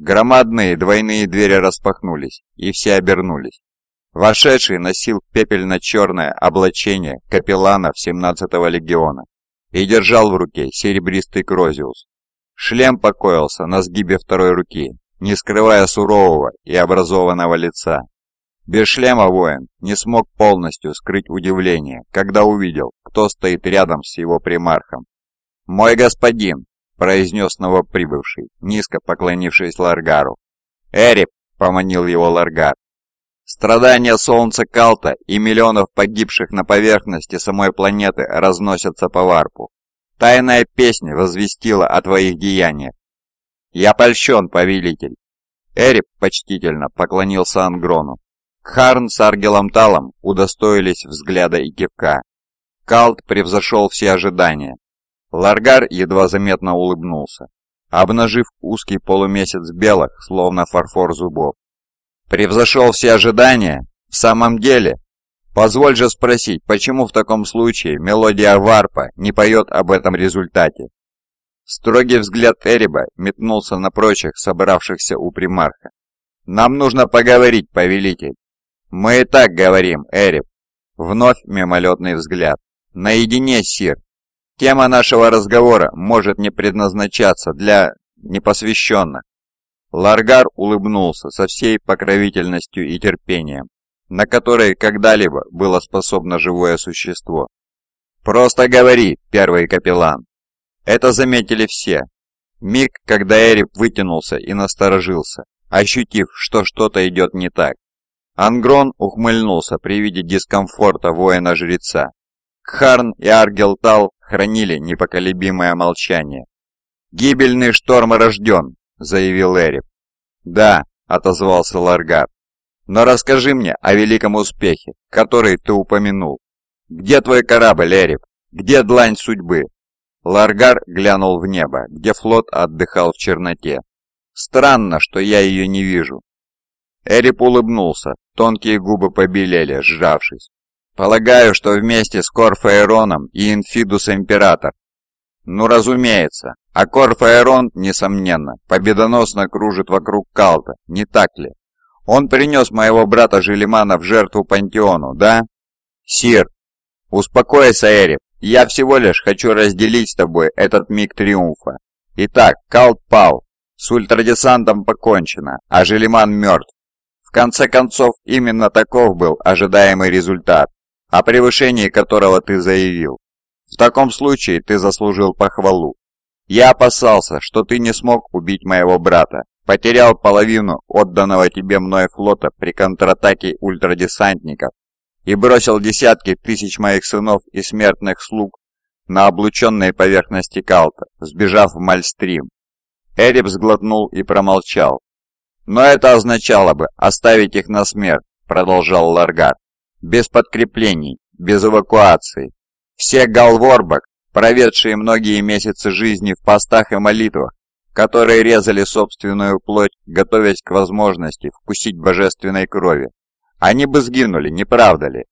Громадные двойные двери распахнулись, и все обернулись. Вошедший носил пепельно-черное облачение капеллана 17-го легиона и держал в руке серебристый крозиус. Шлем покоился на сгибе второй руки, не скрывая сурового и образованного лица. Без шлема воин не смог полностью скрыть удивление, когда увидел, кто стоит рядом с его примархом. «Мой господин!» – произнес новоприбывший, низко поклонившись Ларгару. «Эрип!» – поманил его Ларгар. Страдания солнца Калта и миллионов погибших на поверхности самой планеты разносятся по варпу. Тайная песня возвестила о твоих деяниях. «Я польщен, повелитель!» Эрип почтительно поклонился Ангрону. Харн с Аргелом Талом удостоились взгляда и кивка. Калт превзошел все ожидания. Ларгар едва заметно улыбнулся, обнажив узкий полумесяц белых, словно фарфор зубов. «Превзошел все ожидания? В самом деле? Позволь же спросить, почему в таком случае мелодия варпа не поет об этом результате?» Строгий взгляд Эриба метнулся на прочих, собравшихся у примарха. «Нам нужно поговорить, повелитель». «Мы и так говорим, Эриб». Вновь мимолетный взгляд. «Наедине, Сир. Тема нашего разговора может не предназначаться для непосвященных». Ларгар улыбнулся со всей покровительностью и терпением, на которые когда-либо было способно живое существо. «Просто говори, первый капеллан». Это заметили все. Миг, когда Эрип вытянулся и насторожился, ощутив, что что-то идет не так. Ангрон ухмыльнулся при виде дискомфорта воина-жреца. Кхарн и Аргелтал хранили непоколебимое молчание. «Гибельный шторм рожден», — заявил Эрип. «Да», — отозвался Ларгар. «Но расскажи мне о великом успехе, который ты упомянул. Где твой корабль, Эрип? Где длань судьбы? Ларгар глянул в небо, где флот отдыхал в черноте. «Странно, что я ее не вижу». Эрип улыбнулся, тонкие губы побелели, сжавшись. «Полагаю, что вместе с Корфаэроном и Инфидус Император». «Ну, разумеется. А Корфаэрон, несомненно, победоносно кружит вокруг Калта, не так ли? Он принес моего брата Желимана в жертву Пантеону, да?» «Сир!» «Успокойся, Эрип. Я всего лишь хочу разделить с тобой этот миг триумфа. Итак, Калт пал, с ультрадесантом покончено, а Желиман мертв. В конце концов, именно таков был ожидаемый результат, о превышении которого ты заявил. В таком случае ты заслужил похвалу. Я опасался, что ты не смог убить моего брата, потерял половину отданного тебе мной флота при контратаке ультрадесантников и бросил десятки тысяч моих сынов и смертных слуг на облученной поверхности Калта, сбежав в Мальстрим. Эрип сглотнул и промолчал. «Но это означало бы оставить их на смерть», — продолжал Ларгар. «Без подкреплений, без эвакуации. Все Галворбак, проведшие многие месяцы жизни в постах и молитвах, которые резали собственную плоть, готовясь к возможности вкусить божественной крови, они бы сгинули, не правда ли?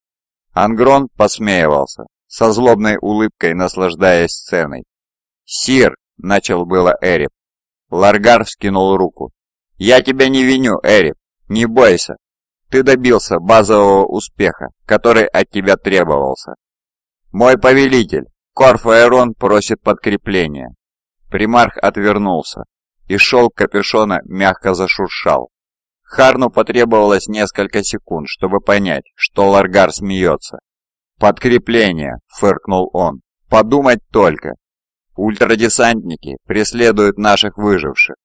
Ангрон посмеивался, со злобной улыбкой наслаждаясь сценой. «Сир!» — начал было Эрип. Ларгар вскинул руку. «Я тебя не виню, Эрип, не бойся. Ты добился базового успеха, который от тебя требовался. Мой повелитель, Корфаэрон просит подкрепления». Примарх отвернулся, и шелк капюшона мягко зашуршал. Харну потребовалось несколько секунд, чтобы понять, что Ларгар смеется. «Подкрепление!» — фыркнул он. «Подумать только! Ультрадесантники преследуют наших выживших!»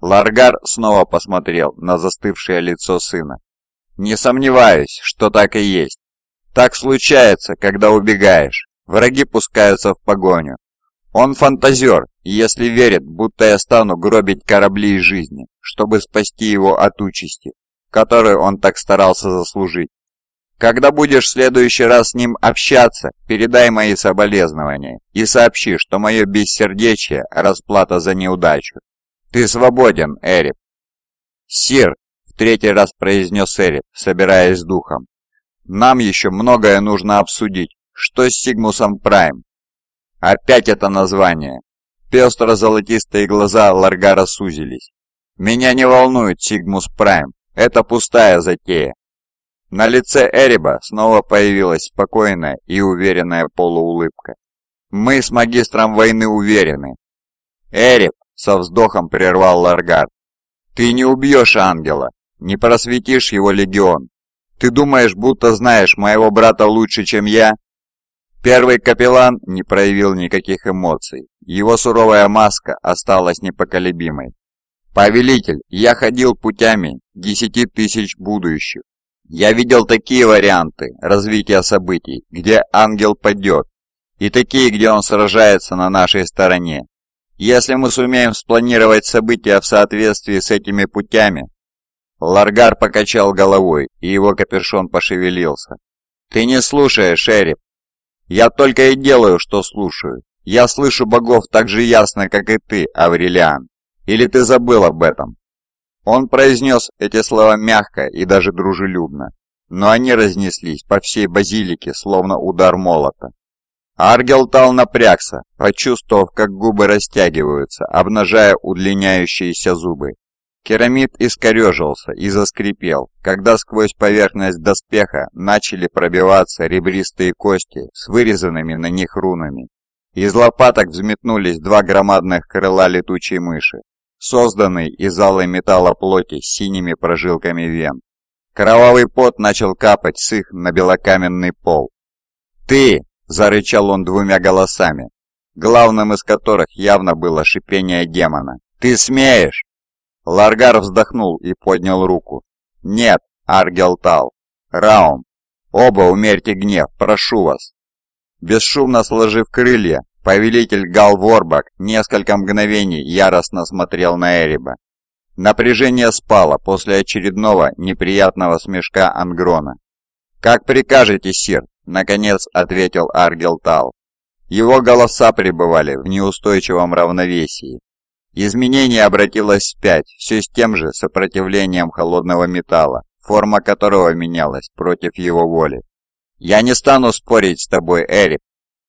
Ларгар снова посмотрел на застывшее лицо сына. «Не сомневаюсь, что так и есть. Так случается, когда убегаешь. Враги пускаются в погоню. Он фантазер, если верит, будто я стану гробить корабли и жизни, чтобы спасти его от участи, которую он так старался заслужить. Когда будешь в следующий раз с ним общаться, передай мои соболезнования и сообщи, что мое бессердечие – расплата за неудачу. Ты свободен, Эрип. Сир, третий раз произнес Эрип, собираясь с духом. Нам еще многое нужно обсудить. Что с Сигмусом Прайм? Опять это название. Пестро-золотистые глаза Ларгара сузились. Меня не волнует Сигмус Прайм, это пустая затея. На лице Эриба снова появилась спокойная и уверенная полуулыбка. Мы с магистром войны уверены. Эриб со вздохом прервал Ларгар. Ты не убьешь ангела, не просветишь его легион. Ты думаешь, будто знаешь моего брата лучше, чем я? Первый капеллан не проявил никаких эмоций. Его суровая маска осталась непоколебимой. «Повелитель, я ходил путями десяти тысяч будущих. Я видел такие варианты развития событий, где ангел падет, и такие, где он сражается на нашей стороне. Если мы сумеем спланировать события в соответствии с этими путями...» Ларгар покачал головой, и его капюшон пошевелился. «Ты не слушаешь, шериф. Я только и делаю, что слушаю. Я слышу богов так же ясно, как и ты, Аврелиан. Или ты забыл об этом?» Он произнес эти слова мягко и даже дружелюбно, но они разнеслись по всей базилике, словно удар молота. Аргелтал напрягся, почувствовав, как губы растягиваются, обнажая удлиняющиеся зубы. Керамид искорежился и заскрипел, когда сквозь поверхность доспеха начали пробиваться ребристые кости с вырезанными на них рунами. Из лопаток взметнулись два громадных крыла летучей мыши, созданный из алой металла плоти с синими прожилками вен. Кровавый пот начал капать с их на белокаменный пол. «Ты!» – зарычал он двумя голосами, главным из которых явно было шипение демона. «Ты смеешь?» Ларгар вздохнул и поднял руку. «Нет, Аргелтал. Раум. Оба умерьте гнев, прошу вас». Бесшумно сложив крылья, Повелитель Галворбак несколько мгновений яростно смотрел на Эриба. Напряжение спало после очередного неприятного смешка Ангрона. «Как прикажете, сир», — наконец ответил Аргелтал. Его голоса пребывали в неустойчивом равновесии. Изменение обратилось вспять, все с тем же сопротивлением холодного металла, форма которого менялась против его воли. «Я не стану спорить с тобой, Эрик»,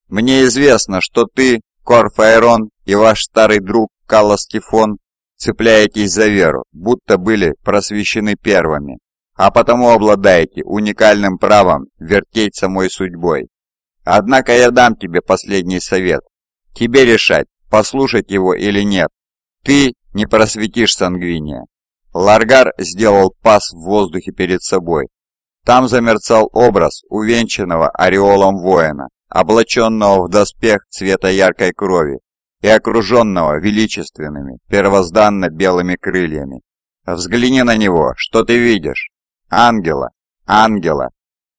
мне известно, что ты, Корфаэрон и ваш старый друг Каллас Тифон цепляетесь за веру, будто были просвещены первыми, а потому обладаете уникальным правом вертеть самой судьбой. Однако я дам тебе последний совет. Тебе решать, послушать его или нет. Ты не просветишь Сангвиния. Ларгар сделал пас в воздухе перед собой. Там замерцал образ увенчанного ореолом воина, облаченного в доспех цвета яркой крови и окруженного величественными, первозданно белыми крыльями. Взгляни на него, что ты видишь? Ангела, ангела.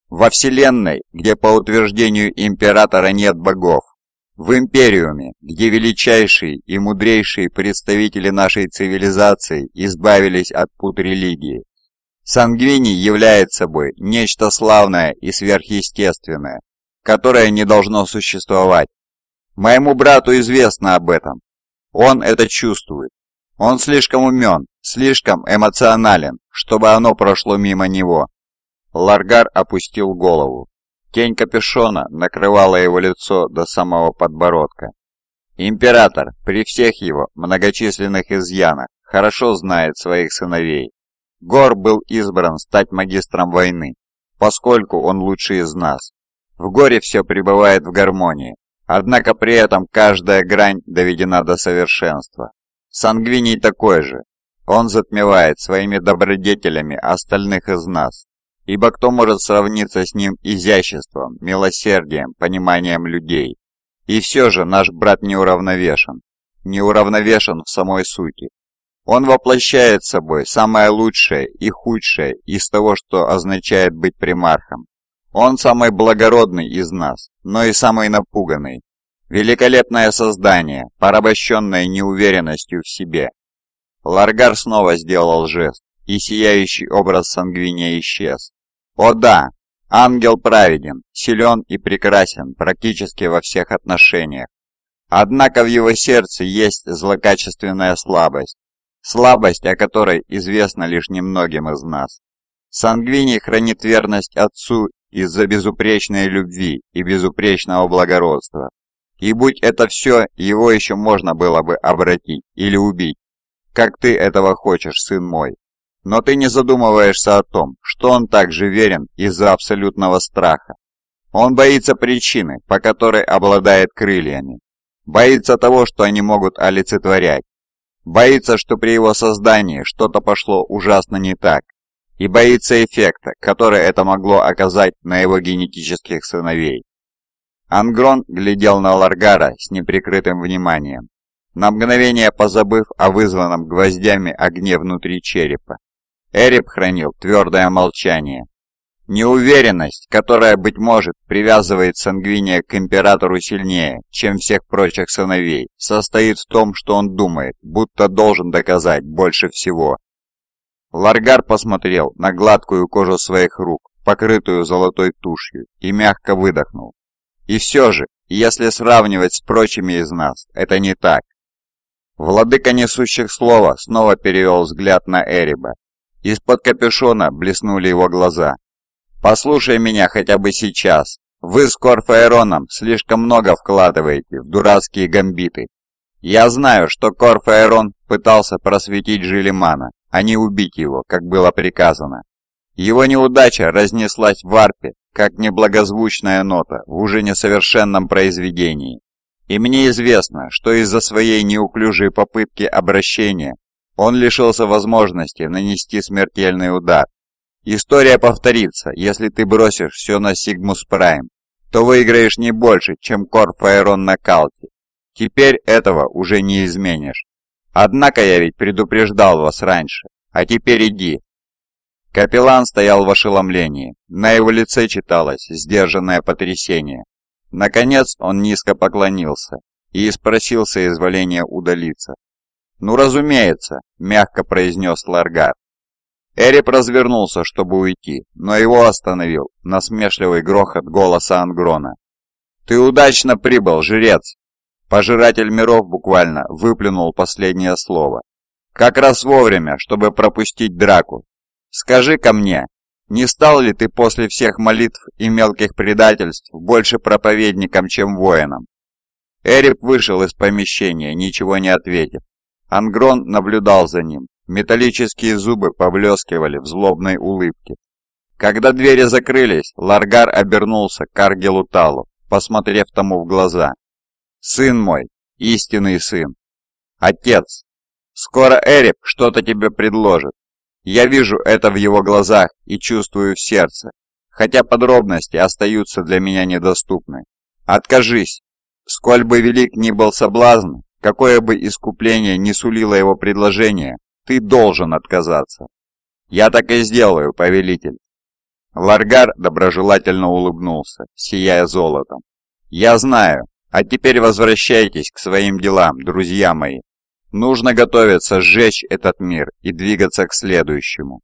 Во Вселенной, где по утверждению Императора нет богов, в Империуме, где величайшие и мудрейшие представители нашей цивилизации избавились от пут религии, Сангвини является собой нечто славное и сверхъестественное, которое не должно существовать. Моему брату известно об этом. Он это чувствует. Он слишком умен, слишком эмоционален, чтобы оно прошло мимо него. Ларгар опустил голову. Тень капюшона накрывала его лицо до самого подбородка. Император, при всех его многочисленных изъянах, хорошо знает своих сыновей. Гор был избран стать магистром войны, поскольку он лучший из нас. В горе все пребывает в гармонии, однако при этом каждая грань доведена до совершенства. Сангвиний такой же. Он затмевает своими добродетелями остальных из нас. Ибо кто может сравниться с ним изяществом, милосердием, пониманием людей? И все же наш брат неуравновешен. Неуравновешен в самой сути. Он воплощает собой самое лучшее и худшее из того, что означает быть примархом. Он самый благородный из нас, но и самый напуганный. Великолепное создание, порабощенное неуверенностью в себе. Ларгар снова сделал жест, и сияющий образ Сангвиния исчез. О да, ангел праведен, силен и прекрасен практически во всех отношениях. Однако в его сердце есть злокачественная слабость, слабость, о которой известна лишь немногим из нас. Сангвиний хранит верность отцу из-за безупречной любви и безупречного благородства. И будь это все, его еще можно было бы обратить или убить. как ты этого хочешь, сын мой. Но ты не задумываешься о том, что он так же верен из-за абсолютного страха. Он боится причины, по которой обладает крыльями. Боится того, что они могут олицетворять. Боится, что при его создании что-то пошло ужасно не так. И боится эффекта, который это могло оказать на его генетических сыновей. Ангрон глядел на Ларгара с неприкрытым вниманием, на мгновение позабыв о вызванном гвоздями огне внутри черепа. Эреб хранил твердое молчание. Неуверенность, которая, быть может, привязывает Сангвиния к императору сильнее, чем всех прочих сыновей, состоит в том, что он думает, будто должен доказать больше всего. Ларгар посмотрел на гладкую кожу своих рук, покрытую золотой тушью, и мягко выдохнул. И все же, если сравнивать с прочими из нас, это не так. Владыка несущих слова снова перевел взгляд на Эриба. Из-под капюшона блеснули его глаза. «Послушай меня хотя бы сейчас. Вы с Корфаэроном слишком много вкладываете в дурацкие гамбиты. Я знаю, что Корфаэрон пытался просветить Жилимана, а не убить его, как было приказано. Его неудача разнеслась в арпе как неблагозвучная нота в уже несовершенном произведении. И мне известно, что из-за своей неуклюжей попытки обращения он лишился возможности нанести смертельный удар. История повторится, если ты бросишь все на Сигмус Прайм, то выиграешь не больше, чем Корфаэрон на Калте. Теперь этого уже не изменишь. Однако я ведь предупреждал вас раньше, а теперь иди, Капеллан стоял в ошеломлении. На его лице читалось сдержанное потрясение. Наконец он низко поклонился и спросил соизволения удалиться. «Ну, разумеется», — мягко произнес Ларгар. Эрип развернулся, чтобы уйти, но его остановил насмешливый грохот голоса Ангрона. «Ты удачно прибыл, жрец!» Пожиратель миров буквально выплюнул последнее слово. «Как раз вовремя, чтобы пропустить драку Скажи-ка мне, не стал ли ты после всех молитв и мелких предательств больше проповедником, чем воином?» Эрип вышел из помещения, ничего не ответив. Ангрон наблюдал за ним. Металлические зубы поблескивали в злобной улыбке. Когда двери закрылись, Ларгар обернулся к Аргелу Талу, посмотрев тому в глаза. «Сын мой, истинный сын! Отец! Скоро Эрип что-то тебе предложит. Я вижу это в его глазах и чувствую в сердце, хотя подробности остаются для меня недоступны. Откажись. Сколь бы велик ни был соблазн, какое бы искупление ни сулило его предложение, ты должен отказаться. Я так и сделаю, повелитель. Ларгар доброжелательно улыбнулся, сияя золотом. «Я знаю. А теперь возвращайтесь к своим делам, друзья мои. Нужно готовиться сжечь этот мир и двигаться к следующему.